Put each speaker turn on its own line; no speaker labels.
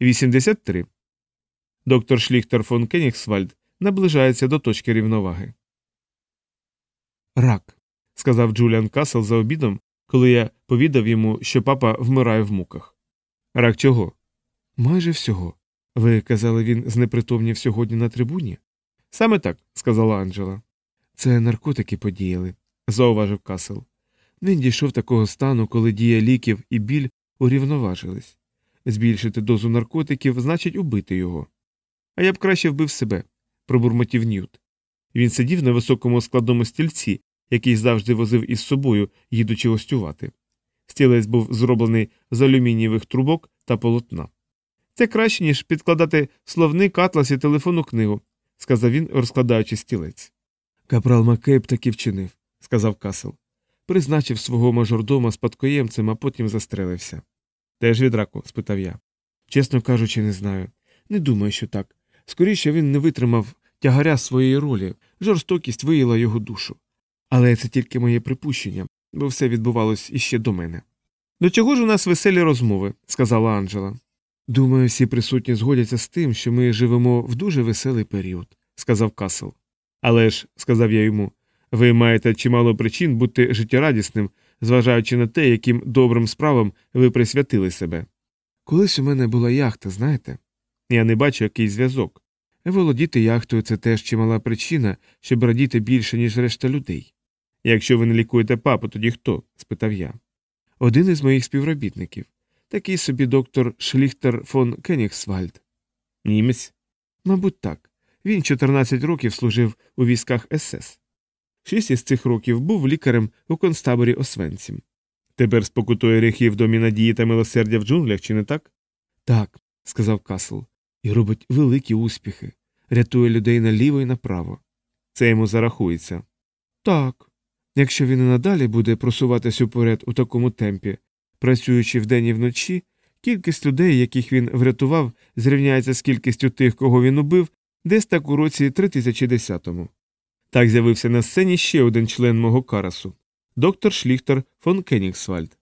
83. Доктор Шліхтер фон Кенігсвальд наближається до точки рівноваги. Рак, сказав Джуліан Касл за обідом, коли я повідав йому, що папа вмирає в муках. Рак чого? Майже всього. Ви казали, він знепритомнів сьогодні на трибуні? Саме так, сказала Анджела. Це наркотики подіяли, зауважив Касл. Він дійшов такого стану, коли дія ліків і біль урівноважились. Збільшити дозу наркотиків значить убити його. А я б краще вбив себе, пробурмотів Ньют. Він сидів на високому складному стільці, який завжди возив із собою, їдучи гостювати. Стілець був зроблений з алюмінієвих трубок та полотна. Це краще, ніж підкладати словник, атлас і телефонну книгу, сказав він, розкладаючи стілець. Капрал Маккейб таки вчинив, сказав Касл. Призначив свого мажордома спадкоємцем, а потім застрелився. Теж від раку? спитав я. Чесно кажучи, не знаю. Не думаю, що так. Скоріше він не витримав тягаря своєї ролі, жорстокість виїла його душу. Але це тільки моє припущення, бо все відбувалось іще до мене. До чого ж у нас веселі розмови, сказала Анджела. Думаю, всі присутні згодяться з тим, що ми живемо в дуже веселий період, сказав Касл. Але ж, сказав я йому, ви маєте чимало причин бути життєрадісним, зважаючи на те, яким добрим справам ви присвятили себе. Колись у мене була яхта, знаєте? Я не бачу який зв'язок. Володіти яхтою це теж чимала причина, щоб радіти більше, ніж решта людей. Якщо ви не лікуєте папу, тоді хто? спитав я. Один із моїх співробітників, такий собі доктор Шліхтер фон Кенігсвальд. Німець? Мабуть, так. Він 14 років служив у військах СС. Шість із цих років був лікарем у концтаборі Освенцім. Тепер спокутує гріхи в домі надії та милосердя в джунглях, чи не так? Так, сказав Касл, і робить великі успіхи, рятує людей наліво і направо. Це йому зарахується. Так. Якщо він і надалі буде просуватись уперед у такому темпі, працюючи вдень і вночі, кількість людей, яких він врятував, зрівняється з кількістю тих, кого він убив, десь так у році 3010-му. Так з'явився на сцені ще один член мого карасу доктор Шліхтер фон Кенігсвальд.